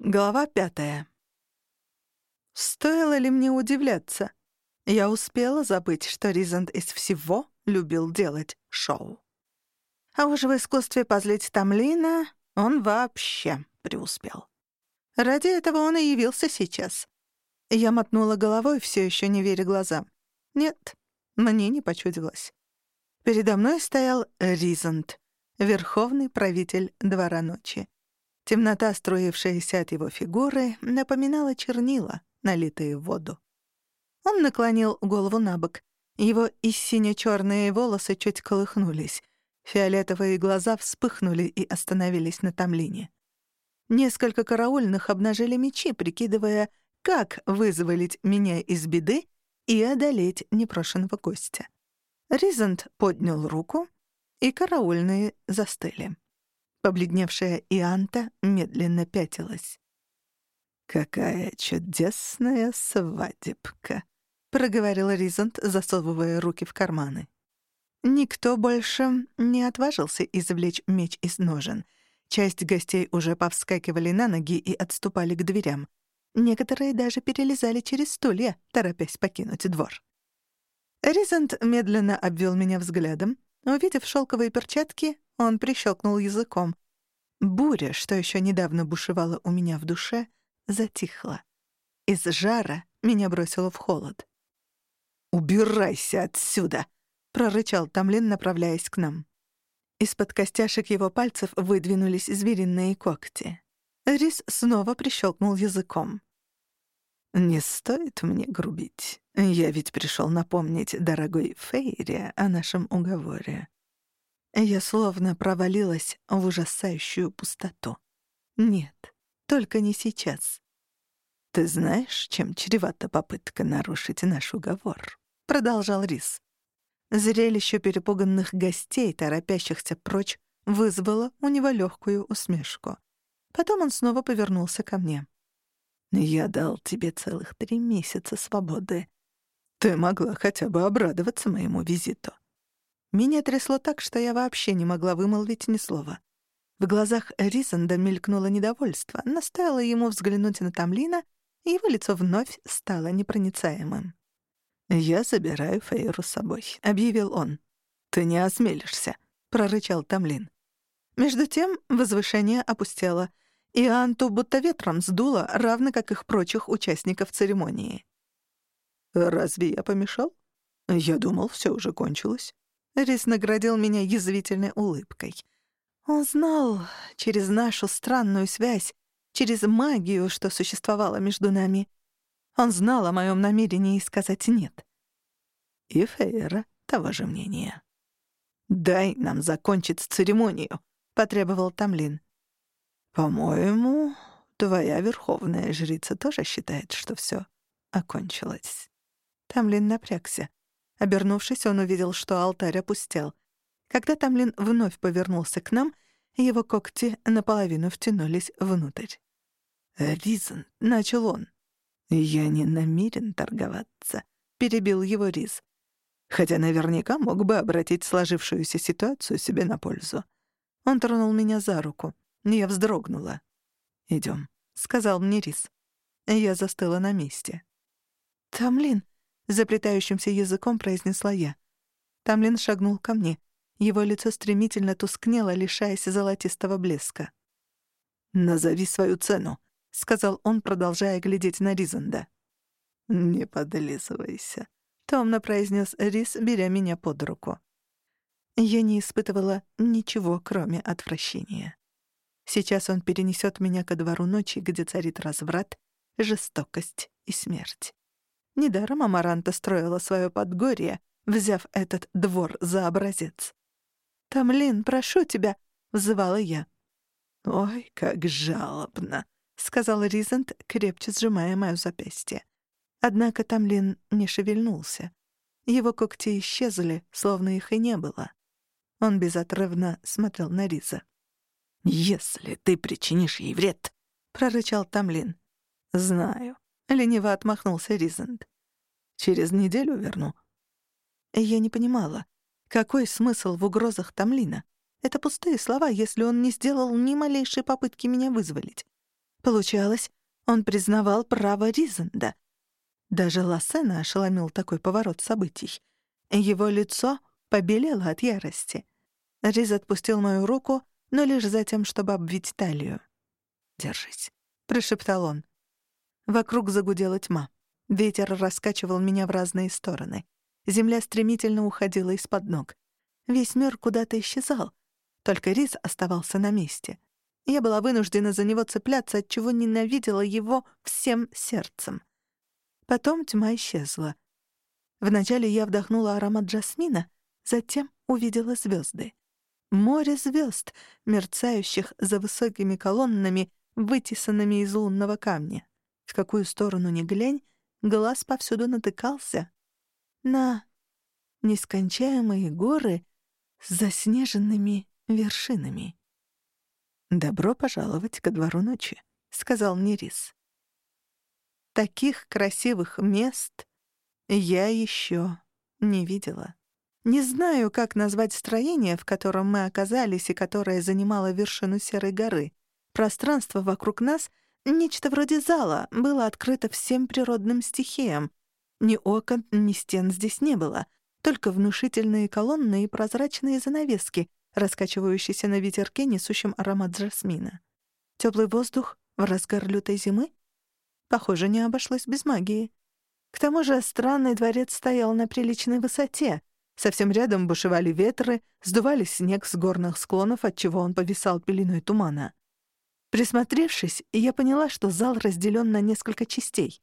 Глава пятая. Стоило ли мне удивляться? Я успела забыть, что Ризант из всего любил делать шоу. А уж в искусстве позлить Тамлина он вообще преуспел. Ради этого он и явился сейчас. Я мотнула головой, все еще не веря глазам. Нет, мне не почудилось. Передо мной стоял Ризант, верховный правитель Двора Ночи. Темнота, струившаяся от его фигуры, напоминала чернила, налитые в воду. Он наклонил голову на бок. Его и сине-чёрные волосы чуть колыхнулись. Фиолетовые глаза вспыхнули и остановились на Тамлине. Несколько караульных обнажили мечи, прикидывая, как вызволить меня из беды и одолеть непрошенного гостя. Ризант поднял руку, и караульные застыли. Побледневшая Ианта медленно пятилась. «Какая чудесная свадебка!» — проговорил Ризант, засовывая руки в карманы. Никто больше не отважился извлечь меч из ножен. Часть гостей уже повскакивали на ноги и отступали к дверям. Некоторые даже перелезали через стулья, торопясь покинуть двор. Ризант медленно обвел меня взглядом. Увидев шелковые перчатки, он прищелкнул языком. Буря, что еще недавно бушевала у меня в душе, затихла. Из жара меня бросило в холод. «Убирайся отсюда!» — прорычал Тамлин, направляясь к нам. Из-под костяшек его пальцев выдвинулись звериные когти. Рис снова прищелкнул языком. «Не стоит мне грубить. Я ведь пришел напомнить дорогой Фейре о нашем уговоре. Я словно провалилась в ужасающую пустоту. Нет, только не сейчас. «Ты знаешь, чем чревата попытка нарушить наш уговор?» — продолжал Рис. Зрелище перепуганных гостей, торопящихся прочь, вызвало у него легкую усмешку. Потом он снова повернулся ко мне. «Я дал тебе целых три месяца свободы. Ты могла хотя бы обрадоваться моему визиту. Меня трясло так, что я вообще не могла вымолвить ни слова. В глазах Ризанда мелькнуло недовольство, но стоило ему взглянуть на Тамлина, и его лицо вновь стало непроницаемым. «Я забираю Фейру с собой», — объявил он. «Ты не осмелишься», — прорычал Тамлин. Между тем возвышение опустело, и Анту будто ветром сдуло, равно как их прочих участников церемонии. «Разве я помешал? Я думал, все уже кончилось». Рис наградил меня язвительной улыбкой. Он знал через нашу странную связь, через магию, что существовала между нами. Он знал о моем намерении сказать «нет». И Фейра того же мнения. «Дай нам закончить церемонию», — потребовал Тамлин. «По-моему, твоя верховная жрица тоже считает, что все окончилось». Тамлин напрягся. Обернувшись, он увидел, что алтарь опустел. Когда Тамлин вновь повернулся к нам, его когти наполовину втянулись внутрь. «Ризен», — начал он. «Я не намерен торговаться», — перебил его Риз. Хотя наверняка мог бы обратить сложившуюся ситуацию себе на пользу. Он тронул меня за руку. Я вздрогнула. «Идём», — сказал мне Риз. Я застыла на месте. «Тамлин», заплетающимся языком произнесла я. Тамлин шагнул ко мне. Его лицо стремительно тускнело, лишаясь золотистого блеска. «Назови свою цену», — сказал он, продолжая глядеть на Ризанда. «Не подлизывайся», — томно произнес Риз, беря меня под руку. Я не испытывала ничего, кроме отвращения. Сейчас он перенесет меня ко двору ночи, где царит разврат, жестокость и смерть. Недаром Амаранта строила свое подгорье, взяв этот двор за образец. «Тамлин, прошу тебя!» — взывала я. «Ой, как жалобно!» — сказал Ризент, крепче сжимая моё запястье. Однако Тамлин не шевельнулся. Его когти исчезли, словно их и не было. Он безотрывно смотрел на Риза. «Если ты причинишь ей вред», — прорычал Тамлин. «Знаю», — лениво отмахнулся Ризент. «Через неделю верну». Я не понимала, какой смысл в угрозах Тамлина? Это пустые слова, если он не сделал ни малейшей попытки меня вызволить. Получалось, он признавал право Ризенда. Даже Лассена ошеломил такой поворот событий. Его лицо побелело от ярости. Риз отпустил мою руку, но лишь за тем, чтобы обвить талию. «Держись», — прошептал он. Вокруг загудела тьма. Ветер раскачивал меня в разные стороны. Земля стремительно уходила из-под ног. Весь мир куда-то исчезал. Только Рис оставался на месте. Я была вынуждена за него цепляться, отчего ненавидела его всем сердцем. Потом тьма исчезла. Вначале я вдохнула аромат жасмина, затем увидела звезды. Море звезд, мерцающих за высокими колоннами, вытесанными из лунного камня. В какую сторону ни глянь, глаз повсюду натыкался на нескончаемые горы с заснеженными вершинами. «Добро пожаловать ко двору ночи», — сказал мне Рис. Таких красивых мест я еще не видела. Не знаю, как назвать строение, в котором мы оказались и которое занимало вершину Серой горы. Пространство вокруг нас, нечто вроде зала, было открыто всем природным стихиям. Ни окон, ни стен здесь не было, только внушительные колонны и прозрачные занавески, раскачивающийся на ветерке, несущем аромат жасмина. Теплый воздух в разгар лютой зимы? Похоже, не обошлось без магии. К тому же странный дворец стоял на приличной высоте. Совсем рядом бушевали ветры, сдували снег с горных склонов, отчего он повисал пеленой тумана. Присмотревшись, я поняла, что зал разделен на несколько частей.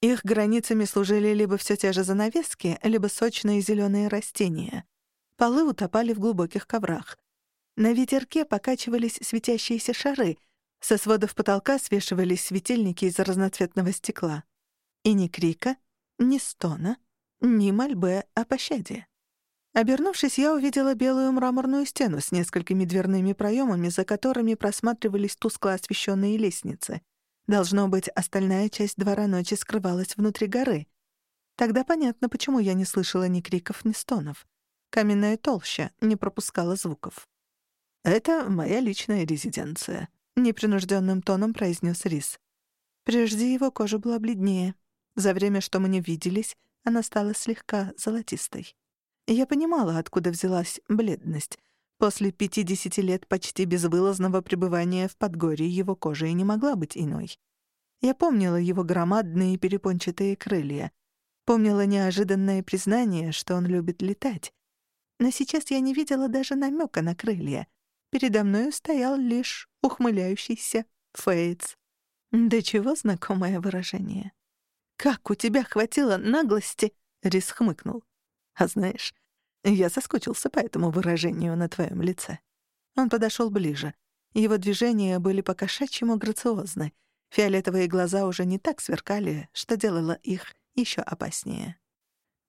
Их границами служили либо все те же занавески, либо сочные зеленые растения — Полы утопали в глубоких коврах. На ветерке покачивались светящиеся шары, со сводов потолка свешивались светильники из разноцветного стекла. И ни крика, ни стона, ни мольбы о пощаде. Обернувшись, я увидела белую мраморную стену с несколькими дверными проемами, за которыми просматривались тускло освещенные лестницы. Должно быть, остальная часть двора ночи скрывалась внутри горы. Тогда понятно, почему я не слышала ни криков, ни стонов. Каменная толща не пропускала звуков. «Это моя личная резиденция», — непринужденным тоном произнес Рис. Прежде его кожа была бледнее. За время, что мы не виделись, она стала слегка золотистой. Я понимала, откуда взялась бледность. После пятидесяти лет почти безвылазного пребывания в Подгорье его кожа и не могла быть иной. Я помнила его громадные перепончатые крылья. Помнила неожиданное признание, что он любит летать но сейчас я не видела даже намека на крылья. Передо мной стоял лишь ухмыляющийся Фейтс. Да чего знакомое выражение. «Как у тебя хватило наглости?» — Рис хмыкнул. «А знаешь, я соскучился по этому выражению на твоем лице». Он подошел ближе. Его движения были по-кошачьему грациозны. Фиолетовые глаза уже не так сверкали, что делало их еще опаснее.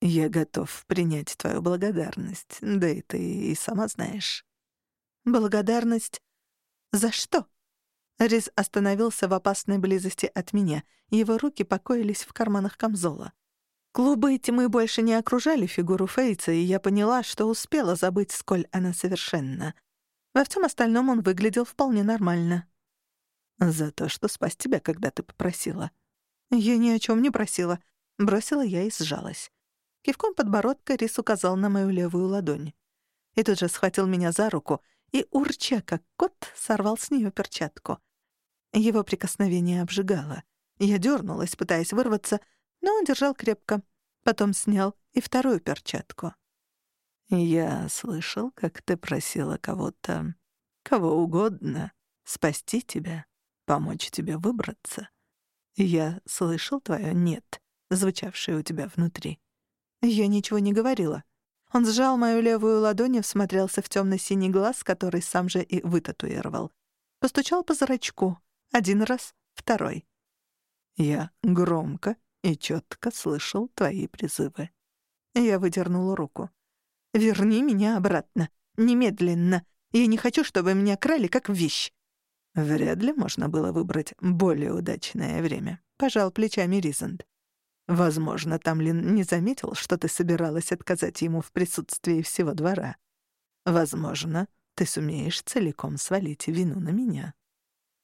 Я готов принять твою благодарность, да и ты и сама знаешь. Благодарность за что? Риз остановился в опасной близости от меня. Его руки покоились в карманах камзола. Клубы тьмы больше не окружали фигуру Фейца, и я поняла, что успела забыть, сколь она совершенна. Во всем остальном он выглядел вполне нормально. «За то, что спас тебя, когда ты попросила». «Я ни о чем не просила», — бросила я и сжалась. Кивком подбородка Рис указал на мою левую ладонь. И тут же схватил меня за руку и, урча как кот, сорвал с нее перчатку. Его прикосновение обжигало. Я дернулась, пытаясь вырваться, но он держал крепко. Потом снял и вторую перчатку. «Я слышал, как ты просила кого-то, кого угодно, спасти тебя, помочь тебе выбраться. Я слышал твое «нет», звучавшее у тебя внутри. Я ничего не говорила. Он сжал мою левую ладонь и всмотрелся в темно-синий глаз, который сам же и вытатуировал. Постучал по зрачку. Один раз, второй. Я громко и четко слышал твои призывы. Я выдернула руку. «Верни меня обратно. Немедленно. Я не хочу, чтобы меня крали как вещь». Вряд ли можно было выбрать более удачное время. Пожал плечами Ризанд. Возможно, Тамлин не заметил, что ты собиралась отказать ему в присутствии всего двора. Возможно, ты сумеешь целиком свалить вину на меня.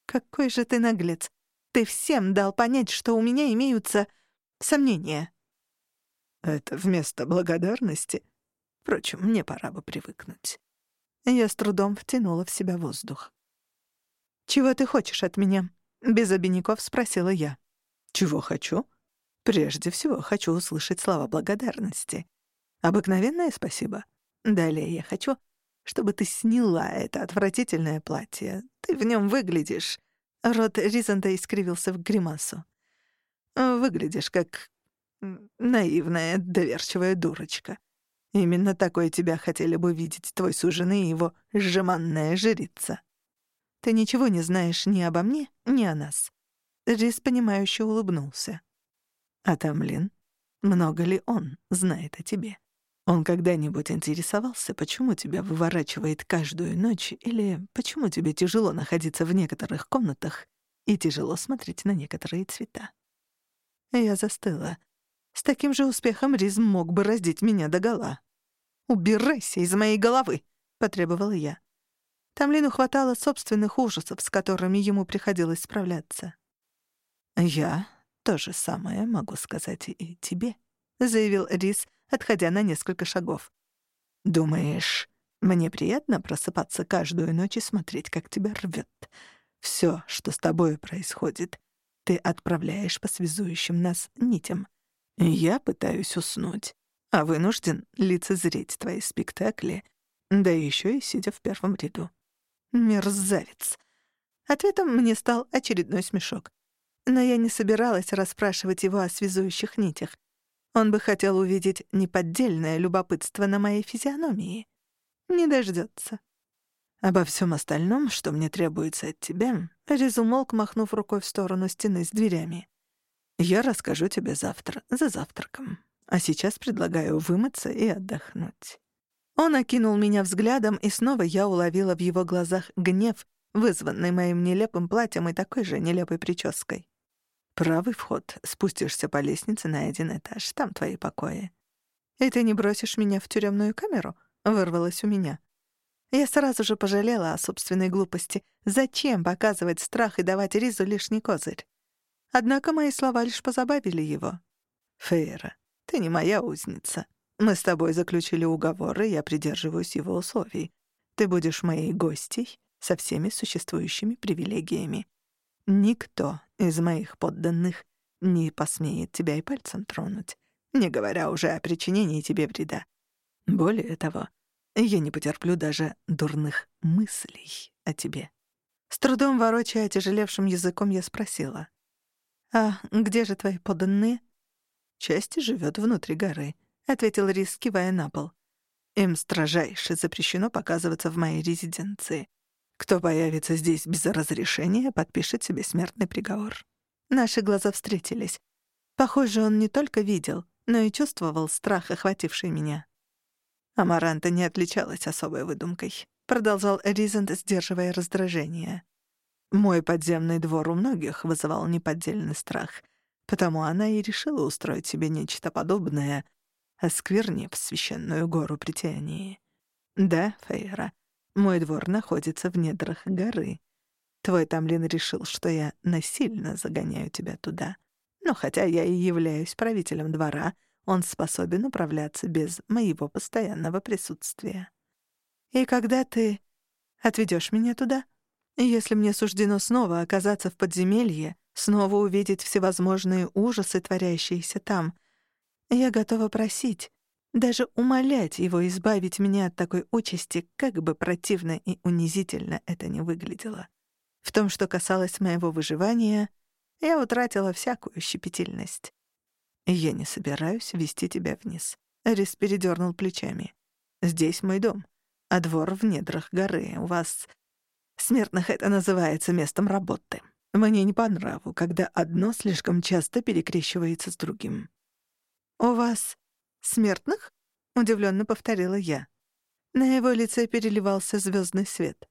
Какой же ты наглец. Ты всем дал понять, что у меня имеются сомнения». «Это вместо благодарности? Впрочем, мне пора бы привыкнуть». Я с трудом втянула в себя воздух. «Чего ты хочешь от меня?» — без обиняков спросила я. «Чего хочу?» «Прежде всего, хочу услышать слова благодарности. Обыкновенное спасибо. Далее я хочу, чтобы ты сняла это отвратительное платье. Ты в нем выглядишь...» Рот Ризанда искривился в гримасу. «Выглядишь как наивная, доверчивая дурочка. Именно такой тебя хотели бы видеть твой суженый и его жеманная жрица. Ты ничего не знаешь ни обо мне, ни о нас». Риз, понимающе улыбнулся. «А Тамлин, много ли он знает о тебе? Он когда-нибудь интересовался, почему тебя выворачивает каждую ночь, или почему тебе тяжело находиться в некоторых комнатах и тяжело смотреть на некоторые цвета?» Я застыла. С таким же успехом Риз мог бы раздеть меня догола. «Убирайся из моей головы!» — потребовала я. Тамлину хватало собственных ужасов, с которыми ему приходилось справляться. «Я то же самое могу сказать и тебе», — заявил Рис, отходя на несколько шагов. «Думаешь, мне приятно просыпаться каждую ночь и смотреть, как тебя рвет? Все, что с тобой происходит, ты отправляешь по связующим нас нитям. Я пытаюсь уснуть, а вынужден лицезреть твои спектакли, да еще и сидя в первом ряду. Мерзавец. Ответом мне стал очередной смешок. Но я не собиралась расспрашивать его о связующих нитях. Он бы хотел увидеть неподдельное любопытство на моей физиономии. Не дождется. Обо всем остальном, что мне требуется от тебя, резумолк, махнув рукой в сторону стены с дверями. Я расскажу тебе завтра, за завтраком. А сейчас предлагаю вымыться и отдохнуть». Он окинул меня взглядом, и снова я уловила в его глазах гнев, вызванный моим нелепым платьем и такой же нелепой прической. «Правый вход. Спустишься по лестнице на один этаж. Там твои покои». «И ты не бросишь меня в тюремную камеру?» — вырвалось у меня. Я сразу же пожалела о собственной глупости. Зачем показывать страх и давать Ризу лишний козырь? Однако мои слова лишь позабавили его. «Фейра, ты не моя узница. Мы с тобой заключили уговор, и я придерживаюсь его условий. Ты будешь моей гостьей со всеми существующими привилегиями. Никто из моих подданных не посмеет тебя и пальцем тронуть, не говоря уже о причинении тебе вреда. Более того, я не потерплю даже дурных мыслей о тебе». С трудом ворочая тяжелевшим языком, я спросила. «А где же твои подданные?» Часть живет внутри горы», — ответил Рис, кивая на пол. «Им строжайше запрещено показываться в моей резиденции. Кто появится здесь без разрешения, подпишет себе смертный приговор». Наши глаза встретились. Похоже, он не только видел, но и чувствовал страх, охвативший меня. Амаранта не отличалась особой выдумкой. Продолжал Ризент, сдерживая раздражение. Мой подземный двор у многих вызывал неподдельный страх — Потому она и решила устроить себе нечто подобное, осквернив священную гору притянии. Да, Фейра, мой двор находится в недрах горы. Твой Тамлин решил, что я насильно загоняю тебя туда. Но хотя я и являюсь правителем двора, он способен управляться без моего постоянного присутствия. И когда ты отведешь меня туда? Если мне суждено снова оказаться в подземелье, снова увидеть всевозможные ужасы, творящиеся там. Я готова просить, даже умолять его избавить меня от такой участи, как бы противно и унизительно это ни выглядело. В том, что касалось моего выживания, я утратила всякую щепетильность. «Я не собираюсь вести тебя вниз», — Рис передернул плечами. «Здесь мой дом, а двор в недрах горы. У вас, смертных, это называется местом работы». Мне не по нраву, когда одно слишком часто перекрещивается с другим. «У вас смертных?» — удивленно повторила я. На его лице переливался звездный свет.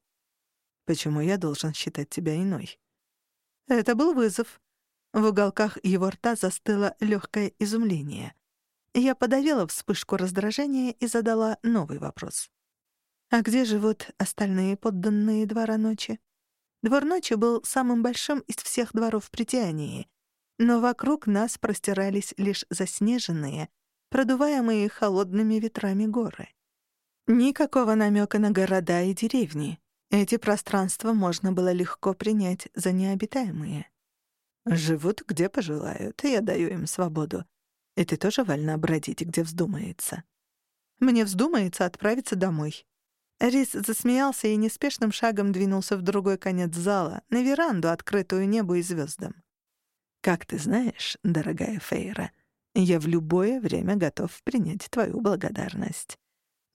«Почему я должен считать тебя иной?» Это был вызов. В уголках его рта застыло легкое изумление. Я подавила вспышку раздражения и задала новый вопрос. «А где живут остальные подданные двора ночи?» Двор ночи был самым большим из всех дворов притянии, но вокруг нас простирались лишь заснеженные, продуваемые холодными ветрами горы. Никакого намека на города и деревни. Эти пространства можно было легко принять за необитаемые. Живут где пожелают, и я даю им свободу. И ты тоже вольна бродить, где вздумается. Мне вздумается отправиться домой. Рис засмеялся и неспешным шагом двинулся в другой конец зала, на веранду, открытую небу и звездам. «Как ты знаешь, дорогая Фейра, я в любое время готов принять твою благодарность».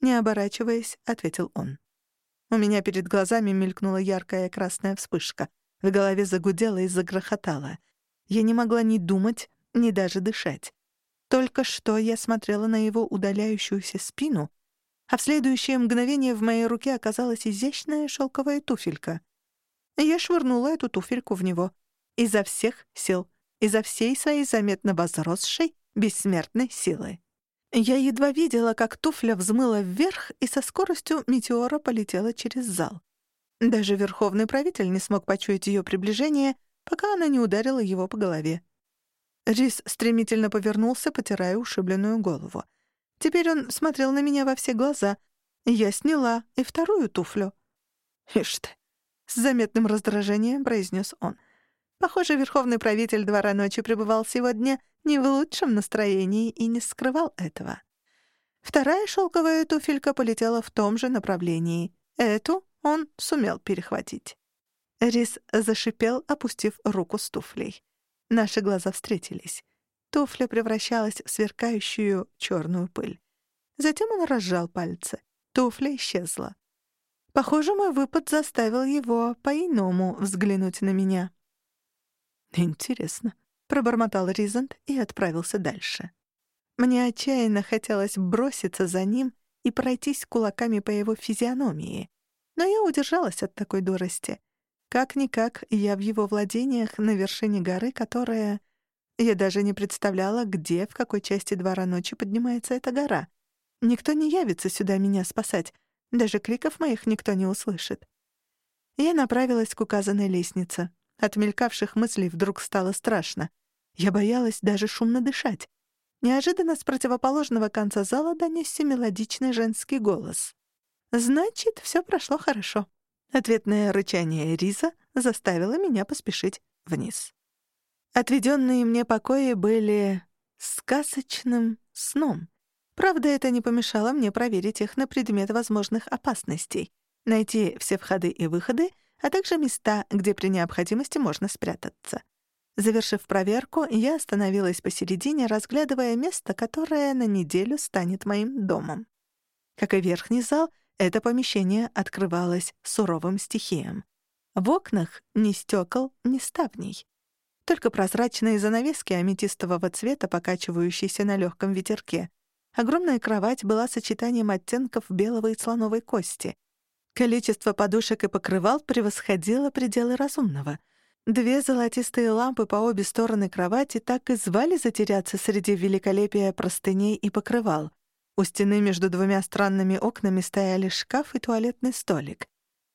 Не оборачиваясь, ответил он. У меня перед глазами мелькнула яркая красная вспышка. В голове загудело и загрохотало. Я не могла ни думать, ни даже дышать. Только что я смотрела на его удаляющуюся спину, а в следующее мгновение в моей руке оказалась изящная шелковая туфелька. Я швырнула эту туфельку в него. Изо всех сил, изо всей своей заметно возросшей бессмертной силы. Я едва видела, как туфля взмыла вверх и со скоростью метеора полетела через зал. Даже верховный правитель не смог почуять ее приближение, пока она не ударила его по голове. Рис стремительно повернулся, потирая ушибленную голову. Теперь он смотрел на меня во все глаза. Я сняла и вторую туфлю. «Ишь ты!» — с заметным раздражением произнес он. Похоже, верховный правитель двора ночи пребывал сегодня не в лучшем настроении и не скрывал этого. Вторая шелковая туфелька полетела в том же направлении. Эту он сумел перехватить. Рис зашипел, опустив руку с туфлей. Наши глаза встретились. Туфля превращалась в сверкающую черную пыль. Затем он разжал пальцы. Туфля исчезла. Похоже, мой выпад заставил его по-иному взглянуть на меня. «Интересно», — пробормотал Ризант и отправился дальше. Мне отчаянно хотелось броситься за ним и пройтись кулаками по его физиономии, но я удержалась от такой дурости. Как-никак я в его владениях на вершине горы, которая... Я даже не представляла, где, в какой части двора ночи поднимается эта гора. Никто не явится сюда меня спасать. Даже криков моих никто не услышит. Я направилась к указанной лестнице. От мелькавших мыслей вдруг стало страшно. Я боялась даже шумно дышать. Неожиданно с противоположного конца зала донесся мелодичный женский голос. Значит, все прошло хорошо. Ответное рычание Риза заставило меня поспешить вниз. Отведенные мне покои были сказочным сном. Правда, это не помешало мне проверить их на предмет возможных опасностей, найти все входы и выходы, а также места, где при необходимости можно спрятаться. Завершив проверку, я остановилась посередине, разглядывая место, которое на неделю станет моим домом. Как и верхний зал, это помещение открывалось суровым стихием. В окнах ни стекол, ни ставней. Только прозрачные занавески аметистового цвета, покачивающиеся на легком ветерке. Огромная кровать была сочетанием оттенков белого и слоновой кости. Количество подушек и покрывал превосходило пределы разумного. Две золотистые лампы по обе стороны кровати так и звали затеряться среди великолепия простыней и покрывал. У стены между двумя странными окнами стояли шкаф и туалетный столик.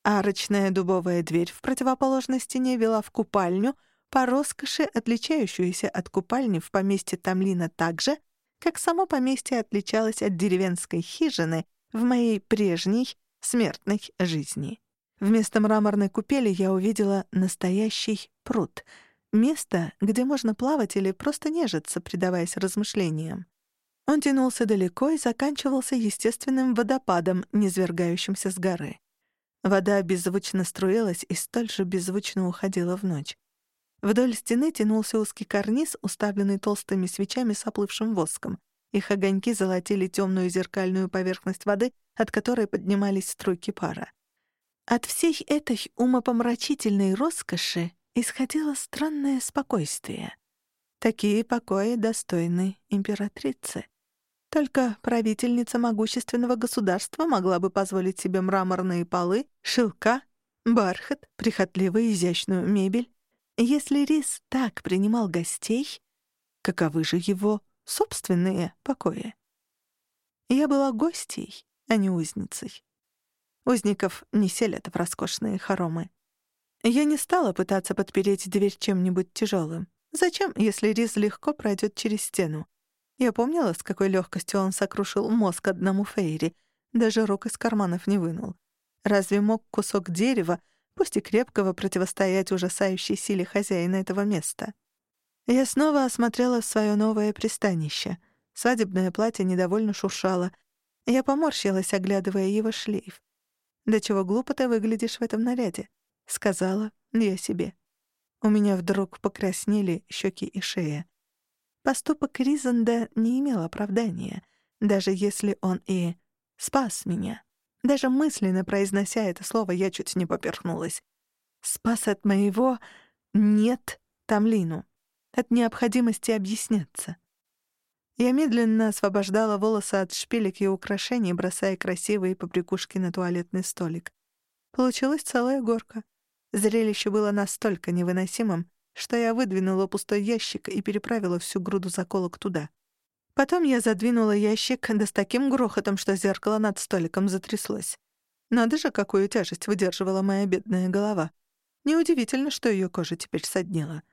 Арочная дубовая дверь в противоположной стене вела в купальню, по роскоши отличающуюся от купальни в поместье Тамлина так же, как само поместье отличалось от деревенской хижины в моей прежней смертной жизни. Вместо мраморной купели я увидела настоящий пруд. Место, где можно плавать или просто нежиться, предаваясь размышлениям. Он тянулся далеко и заканчивался естественным водопадом, низвергающимся с горы. Вода беззвучно струилась и столь же беззвучно уходила в ночь. Вдоль стены тянулся узкий карниз, уставленный толстыми свечами с оплывшим воском. Их огоньки золотили темную зеркальную поверхность воды, от которой поднимались струйки пара. От всей этой умопомрачительной роскоши исходило странное спокойствие. Такие покои достойны императрицы. Только правительница могущественного государства могла бы позволить себе мраморные полы, шелка, бархат, прихотливо изящную мебель. Если Рис так принимал гостей, каковы же его собственные покои? Я была гостьей, а не узницей. Узников не селят в роскошные хоромы. Я не стала пытаться подпереть дверь чем-нибудь тяжелым. Зачем, если Риз легко пройдет через стену? Я помнила, с какой легкостью он сокрушил мозг одному Фейри, даже рук из карманов не вынул. Разве мог кусок дерева, пусть и крепкого, противостоять ужасающей силе хозяина этого места? Я снова осмотрела свое новое пристанище. Свадебное платье недовольно шуршало. Я поморщилась, оглядывая его шлейф. «Да чего глупо ты выглядишь в этом наряде?» — сказала я себе. У меня вдруг покраснели щеки и шея. Поступок Ризанда не имел оправдания, даже если он и спас меня. Даже мысленно произнося это слово, я чуть не поперхнулась. Спас от моего «нет» Тамлину, от необходимости объясняться. Я медленно освобождала волосы от шпилек и украшений, бросая красивые побрякушки на туалетный столик. Получилась целая горка. Зрелище было настолько невыносимым, что я выдвинула пустой ящик и переправила всю груду заколок туда. Потом я задвинула ящик, да с таким грохотом, что зеркало над столиком затряслось. Надо же, какую тяжесть выдерживала моя бедная голова. Неудивительно, что ее кожа теперь соднила.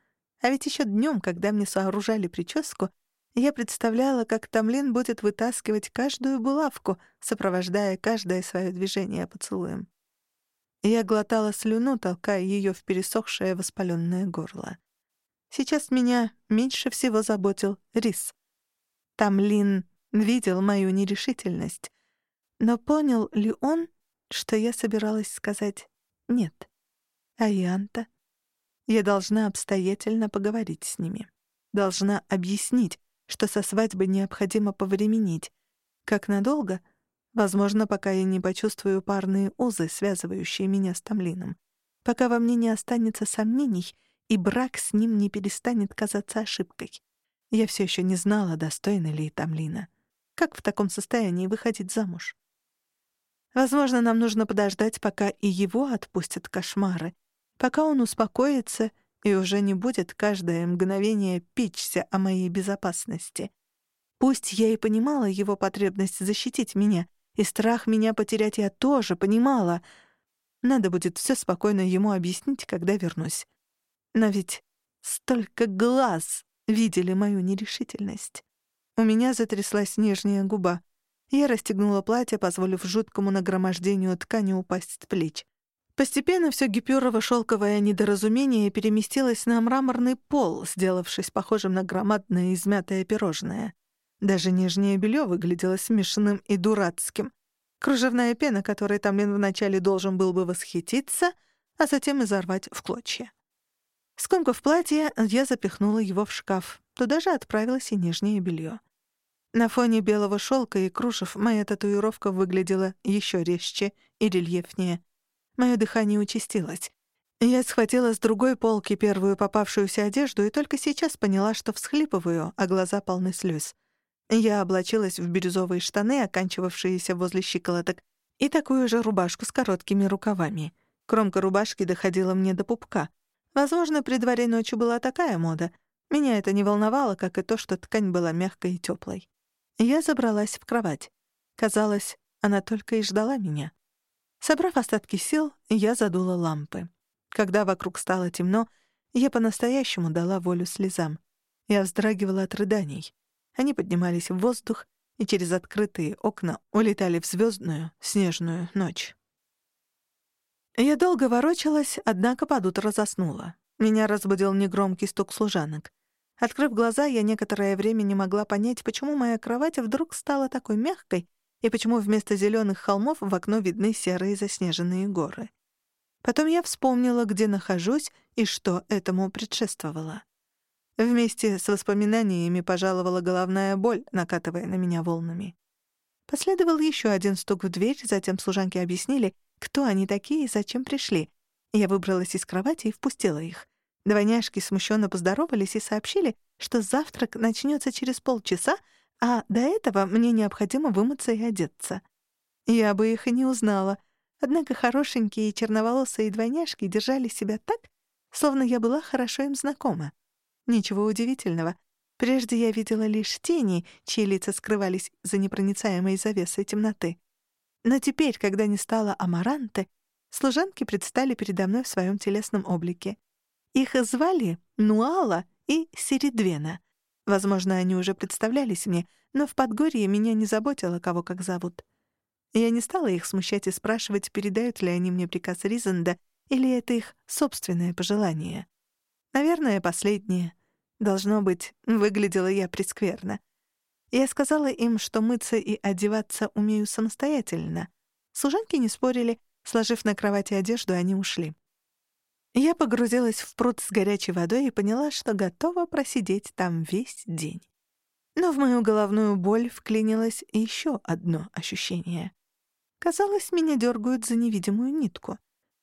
А ведь еще днем, когда мне сооружали прическу, я представляла, как Тамлин будет вытаскивать каждую булавку, сопровождая каждое свое движение поцелуем. Я глотала слюну, толкая ее в пересохшее воспаленное горло. Сейчас меня меньше всего заботил рис. Тамлин видел мою нерешительность, но понял ли он, что я собиралась сказать «нет»? А Янта? Я должна обстоятельно поговорить с ними. Должна объяснить, что со свадьбой необходимо повременить. Как надолго — Возможно, пока я не почувствую парные узы, связывающие меня с Тамлином. Пока во мне не останется сомнений, и брак с ним не перестанет казаться ошибкой. Я все еще не знала, достойна ли Тамлина. Как в таком состоянии выходить замуж? Возможно, нам нужно подождать, пока и его отпустят кошмары, пока он успокоится и уже не будет каждое мгновение пичься о моей безопасности. Пусть я и понимала его потребность защитить меня, и страх меня потерять я тоже понимала. Надо будет все спокойно ему объяснить, когда вернусь. Но ведь столько глаз видели мою нерешительность. У меня затряслась нижняя губа. Я расстегнула платье, позволив жуткому нагромождению ткани упасть с плеч. Постепенно все гипюрово-шелковое недоразумение переместилось на мраморный пол, сделавшись похожим на громадное измятое пирожное. Даже нижнее белье выглядело смешанным и дурацким. Кружевная пена, которой Тамлин вначале должен был бы восхититься, а затем изорвать в клочья. Скомкав платье, я запихнула его в шкаф. Туда же отправилось и нижнее белье. На фоне белого шелка и кружев моя татуировка выглядела еще резче и рельефнее. Мое дыхание участилось. Я схватила с другой полки первую попавшуюся одежду и только сейчас поняла, что всхлипываю, а глаза полны слез. Я облачилась в бирюзовые штаны, оканчивавшиеся возле щиколоток, и такую же рубашку с короткими рукавами. Кромка рубашки доходила мне до пупка. Возможно, при дворе ночью была такая мода. Меня это не волновало, как и то, что ткань была мягкой и теплой. Я забралась в кровать. Казалось, она только и ждала меня. Собрав остатки сил, я задула лампы. Когда вокруг стало темно, я по-настоящему дала волю слезам. Я вздрагивала от рыданий. Они поднимались в воздух и через открытые окна улетали в звездную снежную ночь. Я долго ворочалась, однако под утро заснула. Меня разбудил негромкий стук служанок. Открыв глаза, я некоторое время не могла понять, почему моя кровать вдруг стала такой мягкой и почему вместо зеленых холмов в окно видны серые заснеженные горы. Потом я вспомнила, где нахожусь и что этому предшествовало. Вместе с воспоминаниями пожаловала головная боль, накатывая на меня волнами. Последовал еще один стук в дверь, затем служанки объяснили, кто они такие и зачем пришли. Я выбралась из кровати и впустила их. Двойняшки смущенно поздоровались и сообщили, что завтрак начнется через полчаса, а до этого мне необходимо вымыться и одеться. Я бы их и не узнала, однако хорошенькие черноволосые двойняшки держали себя так, словно я была хорошо им знакома. Ничего удивительного. Прежде я видела лишь тени, чьи лица скрывались за непроницаемой завесой темноты. Но теперь, когда не стало Амаранты, Служанки предстали передо мной в своем телесном облике. Их звали Нуала и Сиридвена. Возможно, они уже представлялись мне, но в Подгорье меня не заботило, кого как зовут. Я не стала их смущать и спрашивать, передают ли они мне приказ Ризанда, или это их собственное пожелание. Наверное, последнее. Должно быть, выглядела я прескверно. Я сказала им, что мыться и одеваться умею самостоятельно. Служанки не спорили, сложив на кровати одежду, они ушли. Я погрузилась в пруд с горячей водой и поняла, что готова просидеть там весь день. Но в мою головную боль вклинилось еще одно ощущение. Казалось, меня дергают за невидимую нитку.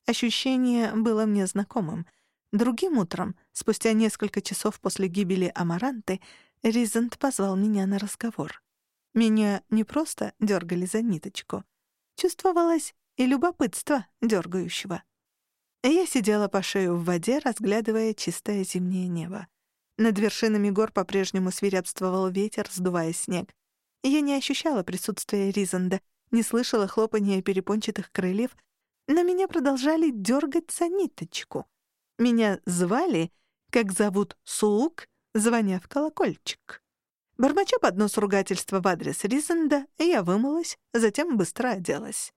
Ощущение было мне знакомым. Другим утром, спустя несколько часов после гибели Амаранты, Ризент позвал меня на разговор. Меня не просто дергали за ниточку. Чувствовалось и любопытство дергающего. Я сидела по шею в воде, разглядывая чистое зимнее небо. Над вершинами гор по-прежнему свирепствовал ветер, сдувая снег. Я не ощущала присутствия Ризанда, не слышала хлопания перепончатых крыльев, но меня продолжали дергать за ниточку. Меня звали, как зовут слуг, звоня в колокольчик. Бормоча под нос ругательства в адрес Ризанда, я вымылась, затем быстро оделась.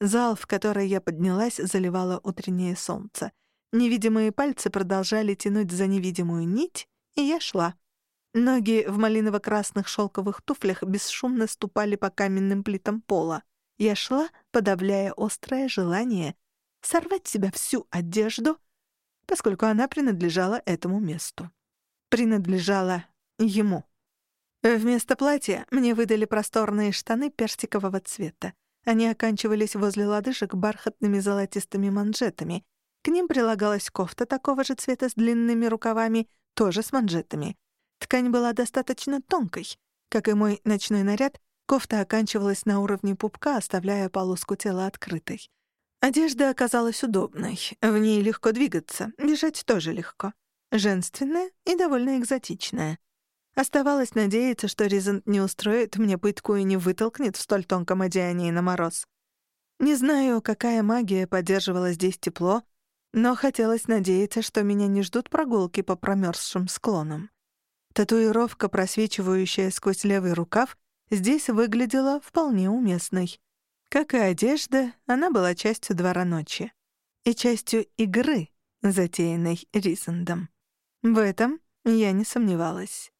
Зал, в который я поднялась, заливало утреннее солнце. Невидимые пальцы продолжали тянуть за невидимую нить, и я шла. Ноги в малиново-красных шелковых туфлях бесшумно ступали по каменным плитам пола. Я шла, подавляя острое желание сорвать себя всю одежду, поскольку она принадлежала этому месту. Принадлежала ему. Вместо платья мне выдали просторные штаны персикового цвета. Они оканчивались возле лодыжек бархатными золотистыми манжетами. К ним прилагалась кофта такого же цвета с длинными рукавами, тоже с манжетами — Ткань была достаточно тонкой. Как и мой ночной наряд, кофта оканчивалась на уровне пупка, оставляя полоску тела открытой. Одежда оказалась удобной, в ней легко двигаться, бежать тоже легко. Женственная и довольно экзотичная. Оставалось надеяться, что Ризент не устроит мне пытку и не вытолкнет в столь тонком одеянии на мороз. Не знаю, какая магия поддерживала здесь тепло, но хотелось надеяться, что меня не ждут прогулки по промерзшим склонам. Татуировка, просвечивающая сквозь левый рукав, здесь выглядела вполне уместной. Как и одежда, она была частью двора ночи. И частью игры, затеянной Ризендом. В этом я не сомневалась.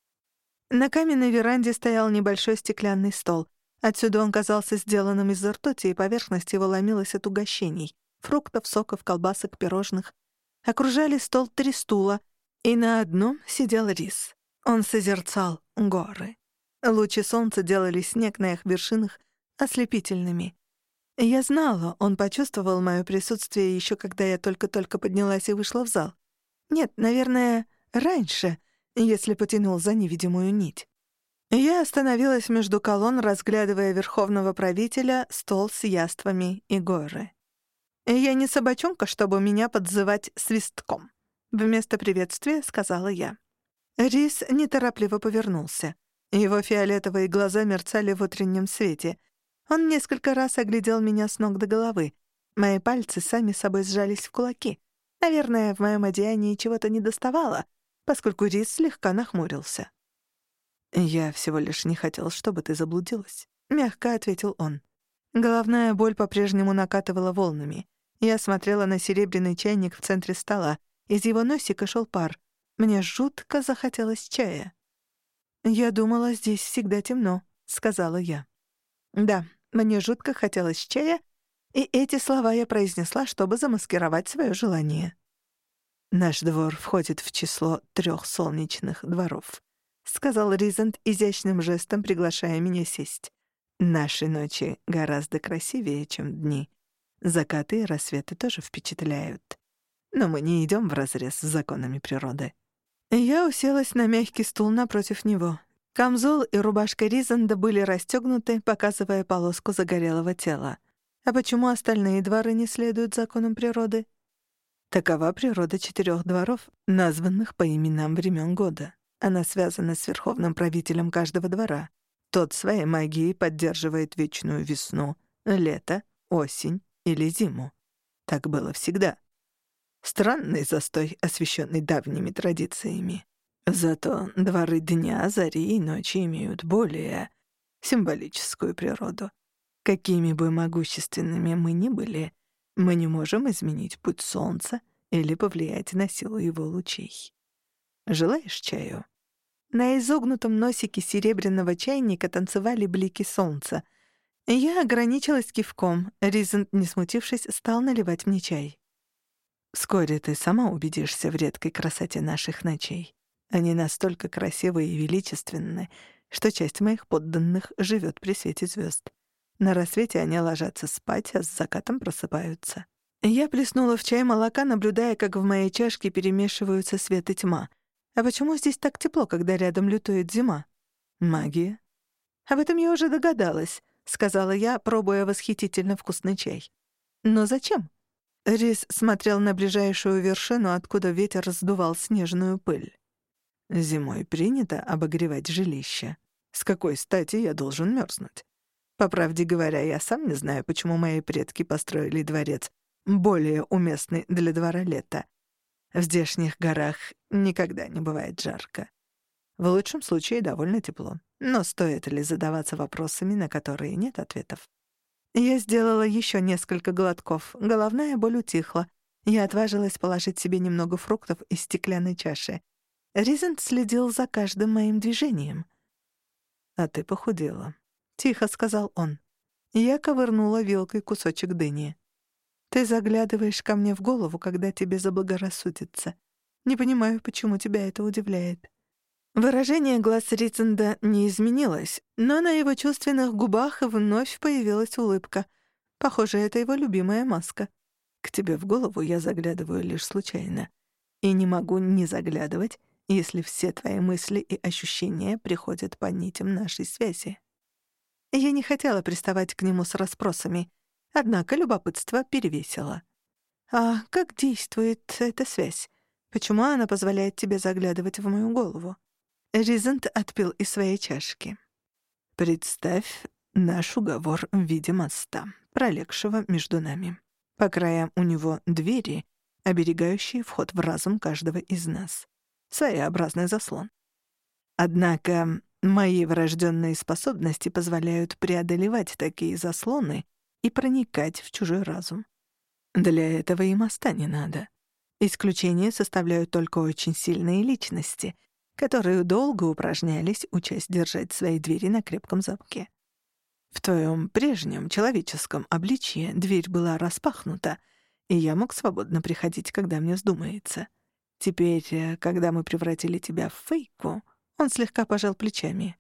На каменной веранде стоял небольшой стеклянный стол. Отсюда он казался сделанным из ртути, и поверхность его ломилась от угощений — фруктов, соков, колбасок, пирожных. Окружали стол три стула, и на одном сидел рис. Он созерцал горы. Лучи солнца делали снег на их вершинах ослепительными. Я знала, он почувствовал мое присутствие еще когда я только-только поднялась и вышла в зал. Нет, наверное, раньше, если потянул за невидимую нить. Я остановилась между колонн, разглядывая верховного правителя, стол с яствами и горы. «Я не собачонка, чтобы меня подзывать свистком», — вместо приветствия сказала я. Рис неторопливо повернулся. Его фиолетовые глаза мерцали в утреннем свете. Он несколько раз оглядел меня с ног до головы. Мои пальцы сами собой сжались в кулаки. Наверное, в моем одеянии чего-то недоставало, поскольку Рис слегка нахмурился. «Я всего лишь не хотел, чтобы ты заблудилась», — мягко ответил он. Головная боль по-прежнему накатывала волнами. Я смотрела на серебряный чайник в центре стола. Из его носика шел пар. Мне жутко захотелось чая. «Я думала, здесь всегда темно», — сказала я. «Да, мне жутко хотелось чая, и эти слова я произнесла, чтобы замаскировать свое желание». «Наш двор входит в число трех солнечных дворов», — сказал Ризент изящным жестом, приглашая меня сесть. «Наши ночи гораздо красивее, чем дни. Закаты и рассветы тоже впечатляют. Но мы не идем вразрез с законами природы». Я уселась на мягкий стул напротив него. Камзол и рубашка Ризанда были расстёгнуты, показывая полоску загорелого тела. А почему остальные дворы не следуют законам природы? Такова природа четырёх дворов, названных по именам времен года. Она связана с верховным правителем каждого двора. Тот своей магией поддерживает вечную весну, лето, осень или зиму. Так было всегда. Странный застой, освещенный давними традициями. Зато дворы дня, зари и ночи имеют более символическую природу. Какими бы могущественными мы ни были, мы не можем изменить путь солнца или повлиять на силу его лучей. Желаешь чаю? На изогнутом носике серебряного чайника танцевали блики солнца. Я ограничилась кивком. Ризент, не смутившись, стал наливать мне чай. Вскоре ты сама убедишься в редкой красоте наших ночей. Они настолько красивы и величественны, что часть моих подданных живет при свете звезд. На рассвете они ложатся спать, а с закатом просыпаются. Я плеснула в чай молока, наблюдая, как в моей чашке перемешиваются свет и тьма. А почему здесь так тепло, когда рядом лютует зима? Магия. Об этом я уже догадалась, сказала я, пробуя восхитительно вкусный чай. Но зачем? Рис смотрел на ближайшую вершину, откуда ветер раздувал снежную пыль. Зимой принято обогревать жилище. С какой стати я должен мерзнуть? По правде говоря, я сам не знаю, почему мои предки построили дворец, более уместный для двора лета. В здешних горах никогда не бывает жарко. В лучшем случае довольно тепло. Но стоит ли задаваться вопросами, на которые нет ответов? Я сделала еще несколько глотков. Головная боль утихла. Я отважилась положить себе немного фруктов из стеклянной чаши. Ризент следил за каждым моим движением. «А ты похудела», тихо сказал он. Я ковырнула вилкой кусочек дыни. Ты заглядываешь ко мне в голову, когда тебе заблагорассудится. Не понимаю, почему тебя это удивляет. Выражение глаз Риценда не изменилось, но на его чувственных губах вновь появилась улыбка. Похоже, это его любимая маска. К тебе в голову я заглядываю лишь случайно. И не могу не заглядывать, если все твои мысли и ощущения приходят по нитям нашей связи. Я не хотела приставать к нему с расспросами, однако любопытство перевесило. «А как действует эта связь? Почему она позволяет тебе заглядывать в мою голову?» Ризент отпил из своей чашки. «Представь наш уговор в виде моста, пролегшего между нами. По краям у него двери, оберегающие вход в разум каждого из нас. Своеобразный заслон. Однако Мои врожденные способности позволяют преодолевать такие заслоны и проникать в чужой разум. Для этого и моста не надо. Исключение составляют только очень сильные личности, которые долго упражнялись, учась держать свои двери на крепком замке. В твоем прежнем человеческом обличье дверь была распахнута, и я мог свободно приходить, когда мне вздумается. Теперь, э, когда мы превратили тебя в фейку, он слегка пожал плечами.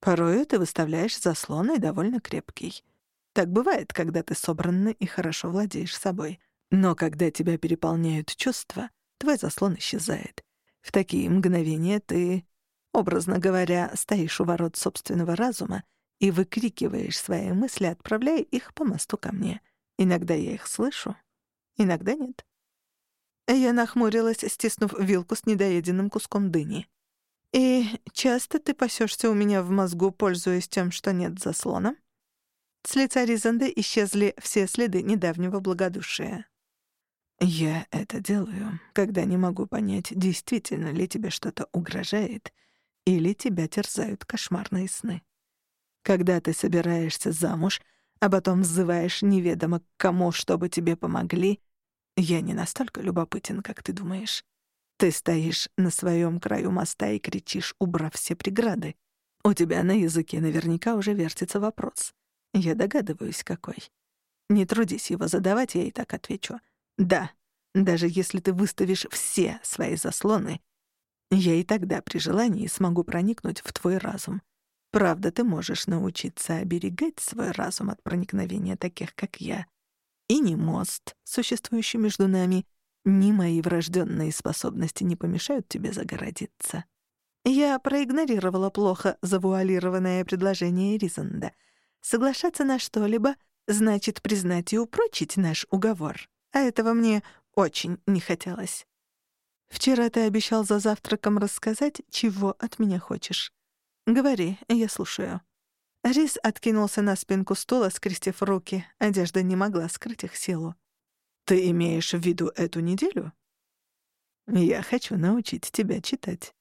«Порою ты выставляешь заслон довольно крепкий. Так бывает, когда ты собранный и хорошо владеешь собой. Но когда тебя переполняют чувства, твой заслон исчезает. В такие мгновения ты, образно говоря, стоишь у ворот собственного разума и выкрикиваешь свои мысли, отправляя их по мосту ко мне. Иногда я их слышу, иногда нет». Я нахмурилась, стиснув вилку с недоеденным куском дыни. «И часто ты пасешься у меня в мозгу, пользуясь тем, что нет заслона?» С лица Ризанды исчезли все следы недавнего благодушия. «Я это делаю, когда не могу понять, действительно ли тебе что-то угрожает или тебя терзают кошмарные сны. Когда ты собираешься замуж, а потом взываешь неведомо к кому, чтобы тебе помогли, я не настолько любопытен, как ты думаешь. Ты стоишь на своем краю моста и кричишь, убрав все преграды. У тебя на языке наверняка уже вертится вопрос. Я догадываюсь, какой. Не трудись его задавать, я и так отвечу. Да, даже если ты выставишь все свои заслоны, я и тогда при желании смогу проникнуть в твой разум. Правда, ты можешь научиться оберегать свой разум от проникновения таких, как я. И не мост, существующий между нами — ни мои врожденные способности не помешают тебе загородиться. Я проигнорировала плохо завуалированное предложение Ризанда. Соглашаться на что-либо значит признать и упрочить наш уговор. А этого мне очень не хотелось. Вчера ты обещал за завтраком рассказать, чего от меня хочешь. Говори, я слушаю. Рис откинулся на спинку стула, скрестив руки. Одежда не могла скрыть их силу. Ты имеешь в виду эту неделю? Я хочу научить тебя читать.